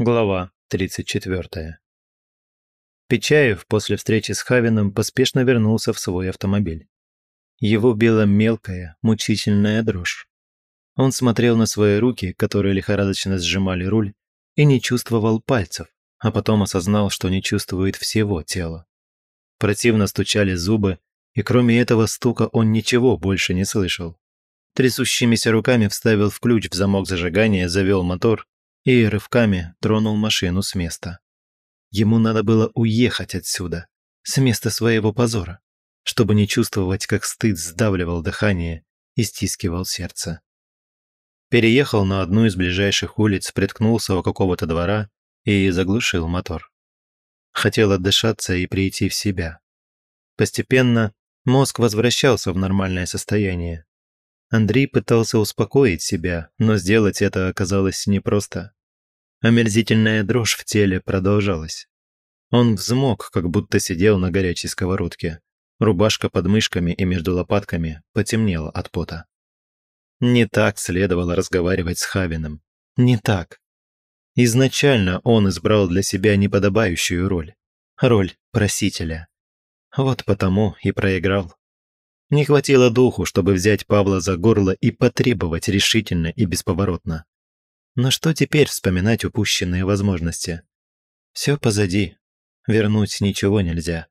Глава 34. Печаев после встречи с Хавиным поспешно вернулся в свой автомобиль. Его била мелкая, мучительная дрожь. Он смотрел на свои руки, которые лихорадочно сжимали руль, и не чувствовал пальцев, а потом осознал, что не чувствует всего тела. Противно стучали зубы, и кроме этого стука он ничего больше не слышал. Трясущимися руками вставил в ключ в замок зажигания, завел мотор и рывками тронул машину с места. Ему надо было уехать отсюда, с места своего позора, чтобы не чувствовать, как стыд сдавливал дыхание и стискивал сердце. Переехал на одну из ближайших улиц, приткнулся у какого-то двора и заглушил мотор. Хотел отдышаться и прийти в себя. Постепенно мозг возвращался в нормальное состояние. Андрей пытался успокоить себя, но сделать это оказалось непросто. Омерзительная дрожь в теле продолжалась. Он взмок, как будто сидел на горячей сковородке. Рубашка под мышками и между лопатками потемнела от пота. Не так следовало разговаривать с Хавиным. Не так. Изначально он избрал для себя неподобающую роль. Роль просителя. Вот потому и проиграл. Не хватило духу, чтобы взять Павла за горло и потребовать решительно и бесповоротно. Но что теперь вспоминать упущенные возможности? Все позади. Вернуть ничего нельзя.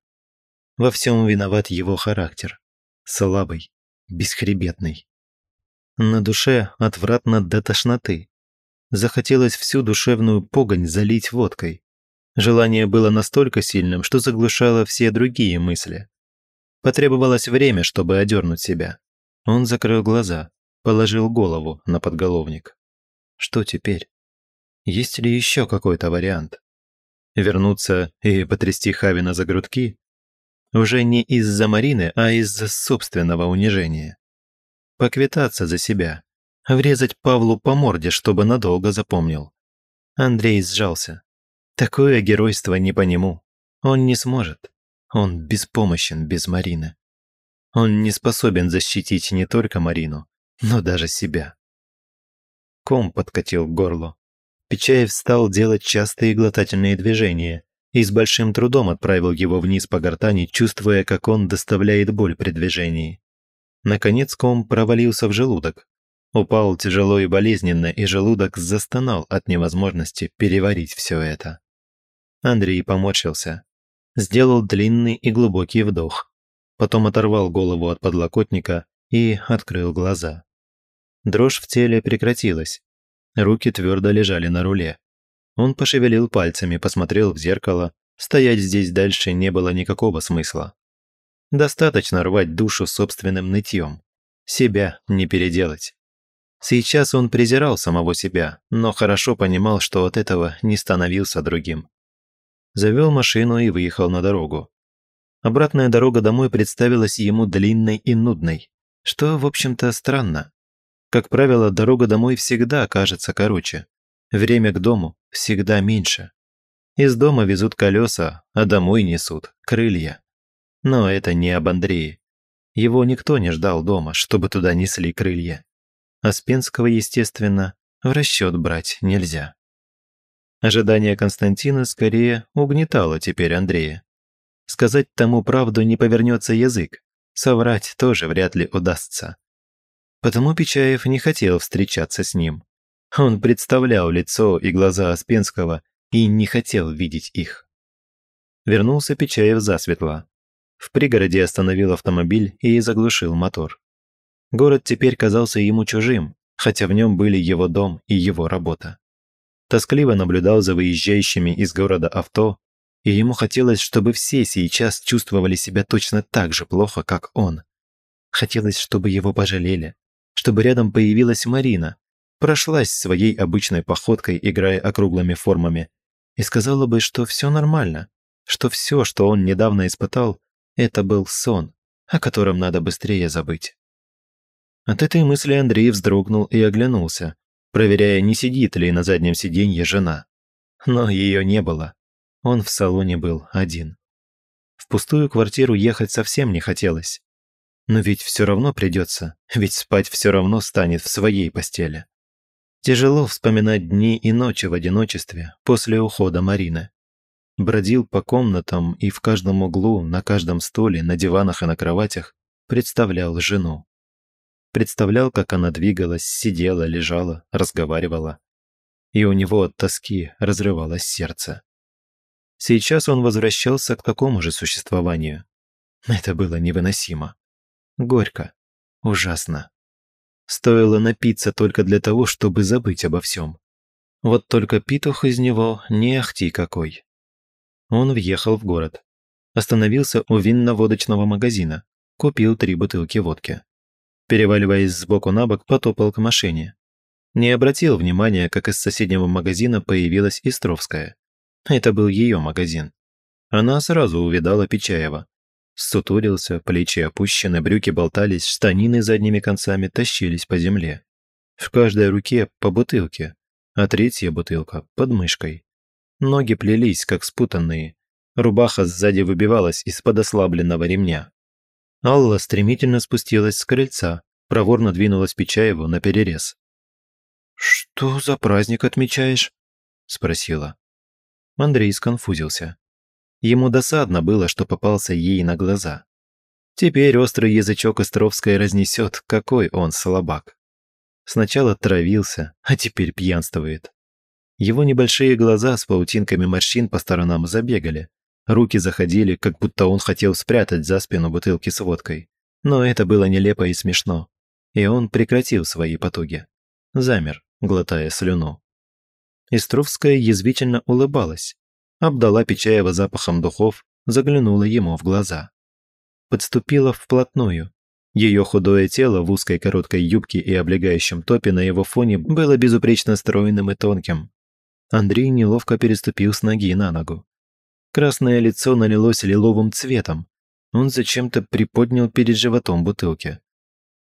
Во всем виноват его характер. Слабый, бесхребетный. На душе отвратно до тошноты. Захотелось всю душевную погонь залить водкой. Желание было настолько сильным, что заглушало все другие мысли. Потребовалось время, чтобы одернуть себя. Он закрыл глаза, положил голову на подголовник. Что теперь? Есть ли еще какой-то вариант? Вернуться и потрясти Хавина за грудки? Уже не из-за Марины, а из-за собственного унижения. Поквитаться за себя. Врезать Павлу по морде, чтобы надолго запомнил. Андрей сжался. Такое геройство не по нему. Он не сможет. Он беспомощен без Марины. Он не способен защитить не только Марину, но даже себя. Ком подкатил к горлу. Печаев стал делать частые глотательные движения и с большим трудом отправил его вниз по гортани, чувствуя, как он доставляет боль при движении. Наконец ком провалился в желудок. Упал тяжело и болезненно, и желудок застонал от невозможности переварить все это. Андрей поморщился. Сделал длинный и глубокий вдох. Потом оторвал голову от подлокотника и открыл глаза. Дрожь в теле прекратилась. Руки твердо лежали на руле. Он пошевелил пальцами, посмотрел в зеркало. Стоять здесь дальше не было никакого смысла. Достаточно рвать душу собственным нытьем. Себя не переделать. Сейчас он презирал самого себя, но хорошо понимал, что от этого не становился другим. Завел машину и выехал на дорогу. Обратная дорога домой представилась ему длинной и нудной, что, в общем-то, странно. Как правило, дорога домой всегда кажется короче. Время к дому всегда меньше. Из дома везут колеса, а домой несут крылья. Но это не об Андрее. Его никто не ждал дома, чтобы туда несли крылья. Аспенского, естественно, в расчет брать нельзя. Ожидание Константина скорее угнетало теперь Андрея. Сказать тому правду не повернется язык, соврать тоже вряд ли удастся. Потому Печаев не хотел встречаться с ним. Он представлял лицо и глаза Аспенского и не хотел видеть их. Вернулся Печаев засветло. В пригороде остановил автомобиль и заглушил мотор. Город теперь казался ему чужим, хотя в нем были его дом и его работа. Тоскливо наблюдал за выезжающими из города авто, и ему хотелось, чтобы все сейчас чувствовали себя точно так же плохо, как он. Хотелось, чтобы его пожалели, чтобы рядом появилась Марина, прошлась своей обычной походкой, играя округлыми формами, и сказала бы, что все нормально, что все, что он недавно испытал, это был сон, о котором надо быстрее забыть. От этой мысли Андрей вздрогнул и оглянулся, проверяя, не сидит ли на заднем сиденье жена. Но ее не было. Он в салоне был один. В пустую квартиру ехать совсем не хотелось. Но ведь все равно придется, ведь спать все равно станет в своей постели. Тяжело вспоминать дни и ночи в одиночестве после ухода Марины. Бродил по комнатам и в каждом углу, на каждом столе, на диванах и на кроватях представлял жену. Представлял, как она двигалась, сидела, лежала, разговаривала. И у него от тоски разрывалось сердце. Сейчас он возвращался к такому же существованию. Это было невыносимо. Горько. Ужасно. Стоило напиться только для того, чтобы забыть обо всем. Вот только питух из него не ахти какой. Он въехал в город. Остановился у винно-водочного магазина. Купил три бутылки водки. Переваливаясь сбоку на бок, потопал к машине. Не обратил внимания, как из соседнего магазина появилась Истровская. Это был ее магазин. Она сразу увидала Печаева. Сутурился, плечи опущены, брюки болтались, штанины задними концами тащились по земле. В каждой руке по бутылке, а третья бутылка под мышкой. Ноги плелись, как спутанные. Рубаха сзади выбивалась из-под ослабленного ремня. Алла стремительно спустилась с крыльца, проворно двинулась Печаеву на перерез. «Что за праздник отмечаешь?» – спросила. Андрей сконфузился. Ему досадно было, что попался ей на глаза. Теперь острый язычок Островской разнесет, какой он слабак. Сначала травился, а теперь пьянствует. Его небольшие глаза с паутинками морщин по сторонам забегали. Руки заходили, как будто он хотел спрятать за спину бутылки с водкой. Но это было нелепо и смешно. И он прекратил свои потуги. Замер, глотая слюну. Истровская язвительно улыбалась, обдала Печаева запахом духов, заглянула ему в глаза. Подступила вплотную. Ее худое тело в узкой короткой юбке и облегающем топе на его фоне было безупречно стройным и тонким. Андрей неловко переступил с ноги на ногу. Красное лицо налилось лиловым цветом. Он зачем-то приподнял перед животом бутылки.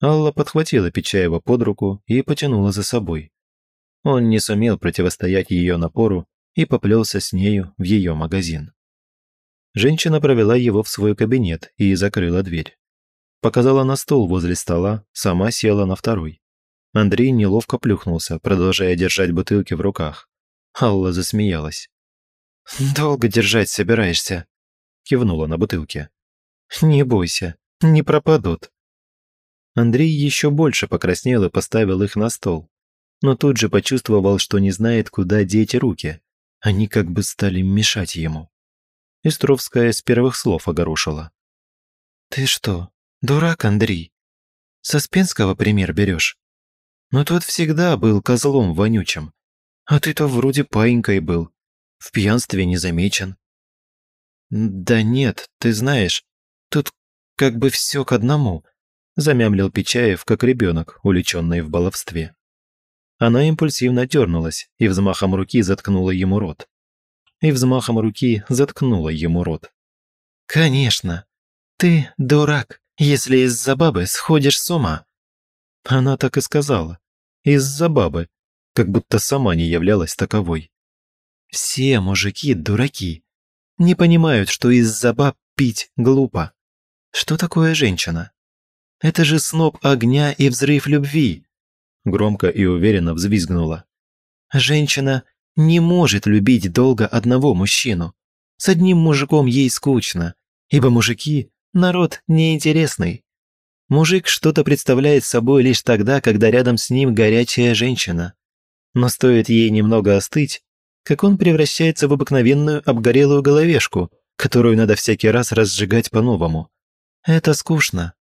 Алла подхватила Печаева под руку и потянула за собой. Он не сумел противостоять ее напору и поплелся с нею в ее магазин. Женщина провела его в свой кабинет и закрыла дверь. Показала на стол возле стола, сама села на второй. Андрей неловко плюхнулся, продолжая держать бутылки в руках. Алла засмеялась. «Долго держать собираешься?» Кивнула на бутылке. «Не бойся, не пропадут». Андрей еще больше покраснел и поставил их на стол, но тут же почувствовал, что не знает, куда деть руки. Они как бы стали мешать ему. Истровская с первых слов огорошила. «Ты что, дурак, Андрей? Со Спенского пример берешь? Но тот всегда был козлом вонючим. А ты-то вроде паинькой был. В пьянстве не замечен». «Да нет, ты знаешь, тут как бы все к одному», замямлил Печаев, как ребенок, уличенный в баловстве. Она импульсивно дернулась и взмахом руки заткнула ему рот. И взмахом руки заткнула ему рот. «Конечно. Ты дурак, если из-за бабы сходишь с ума». Она так и сказала. Из-за бабы, как будто сама не являлась таковой. Все мужики дураки. Не понимают, что из-за баб пить глупо. Что такое женщина? Это же сноп огня и взрыв любви громко и уверенно взвизгнула. «Женщина не может любить долго одного мужчину. С одним мужиком ей скучно, ибо мужики – народ неинтересный. Мужик что-то представляет собой лишь тогда, когда рядом с ним горячая женщина. Но стоит ей немного остыть, как он превращается в обыкновенную обгорелую головешку, которую надо всякий раз разжигать по-новому. Это скучно.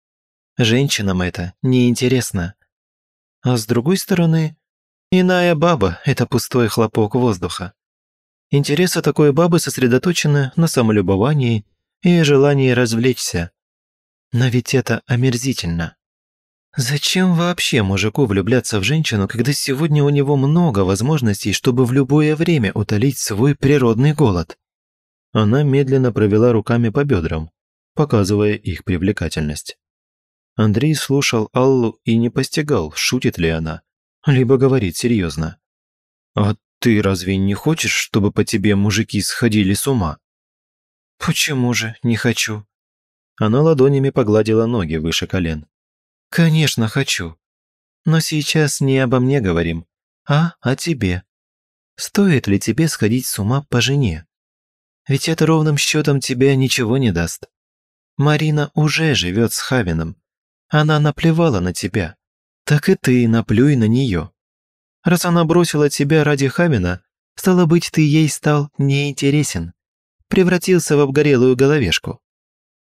Женщинам это неинтересно. А с другой стороны, иная баба – это пустой хлопок воздуха. Интересы такой бабы сосредоточены на самолюбовании и желании развлечься. Но ведь это омерзительно. Зачем вообще мужику влюбляться в женщину, когда сегодня у него много возможностей, чтобы в любое время утолить свой природный голод? Она медленно провела руками по бедрам, показывая их привлекательность. Андрей слушал Аллу и не постигал, шутит ли она, либо говорит серьезно. «А ты разве не хочешь, чтобы по тебе мужики сходили с ума?» «Почему же не хочу?» Она ладонями погладила ноги выше колен. «Конечно хочу. Но сейчас не обо мне говорим, а о тебе. Стоит ли тебе сходить с ума по жене? Ведь это ровным счетом тебе ничего не даст. Марина уже живет с Хавином. Она наплевала на тебя. Так и ты наплюй на нее. Раз она бросила тебя ради Хавина, стало быть, ты ей стал неинтересен. Превратился в обгорелую головешку.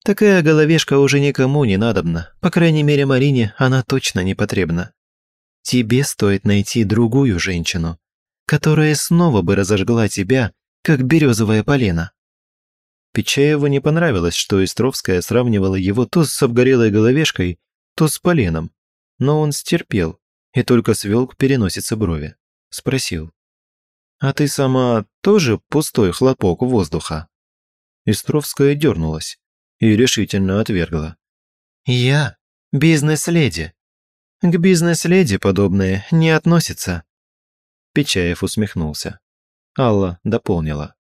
Такая головешка уже никому не надобна, по крайней мере Марине она точно не потребна. Тебе стоит найти другую женщину, которая снова бы разожгла тебя, как березовое полено. Печаеву не понравилось, что Истровская сравнивала его то с обгорелой головешкой, то с поленом, но он стерпел и только свел к переносице брови. Спросил. «А ты сама тоже пустой хлопок воздуха?» Истровская дернулась и решительно отвергла. «Я бизнес-леди. К бизнес-леди подобное не относится». Печаев усмехнулся. Алла дополнила.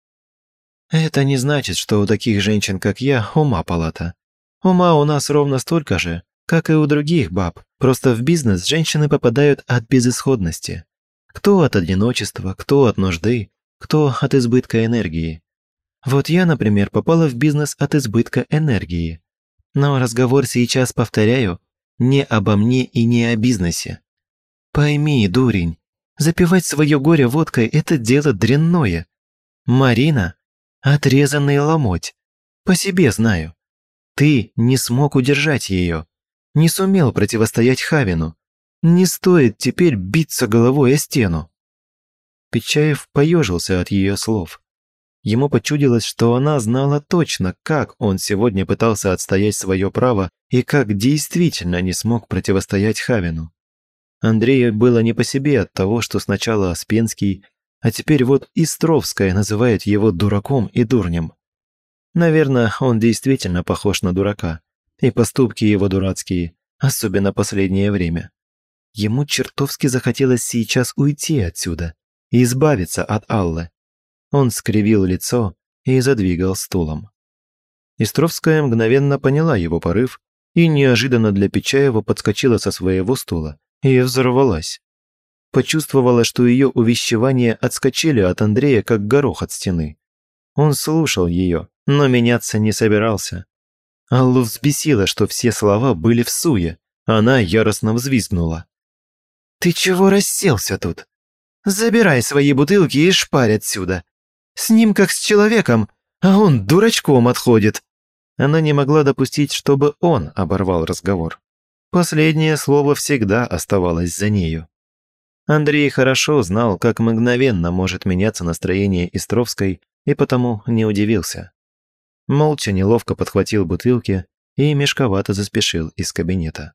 «Это не значит, что у таких женщин, как я, ума палата. Ума у нас ровно столько же, как и у других баб. Просто в бизнес женщины попадают от безысходности. Кто от одиночества, кто от нужды, кто от избытка энергии. Вот я, например, попала в бизнес от избытка энергии. Но разговор сейчас, повторяю, не обо мне и не о бизнесе. Пойми, дурень, запивать свое горе водкой – это дело дрянное. Марина – отрезанный ломоть. По себе знаю. Ты не смог удержать ее. Не сумел противостоять Хавину. Не стоит теперь биться головой о стену. Печаев поежился от ее слов. Ему почудилось, что она знала точно, как он сегодня пытался отстоять свое право и как действительно не смог противостоять Хавину. Андрею было не по себе от того, что сначала Аспенский, а теперь вот Истровская называет его дураком и дурнем. Наверное, он действительно похож на дурака, и поступки его дурацкие, особенно последнее время. Ему чертовски захотелось сейчас уйти отсюда и избавиться от Аллы. Он скривил лицо и задвигал стулом. Истровская мгновенно поняла его порыв и неожиданно для Печаева подскочила со своего стула и взорвалась. Почувствовала, что ее увещевания отскочили от Андрея, как горох от стены. Он слушал ее, но меняться не собирался. Аллу взбесило, что все слова были в суе. Она яростно взвизгнула. «Ты чего расселся тут? Забирай свои бутылки и шпарь отсюда. С ним как с человеком, а он дурачком отходит». Она не могла допустить, чтобы он оборвал разговор. Последнее слово всегда оставалось за нею. Андрей хорошо знал, как мгновенно может меняться настроение Истровской, и потому не удивился. Молча неловко подхватил бутылки и мешковато заспешил из кабинета.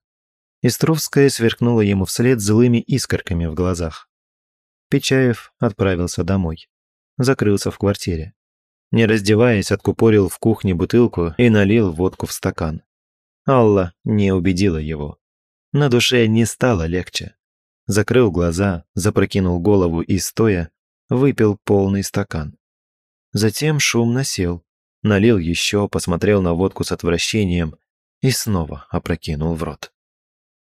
Истровская сверкнула ему вслед злыми искорками в глазах. Печаев отправился домой закрылся в квартире. Не раздеваясь, откупорил в кухне бутылку и налил водку в стакан. Алла не убедила его. На душе не стало легче. Закрыл глаза, запрокинул голову и, стоя, выпил полный стакан. Затем шумно сел, налил еще, посмотрел на водку с отвращением и снова опрокинул в рот.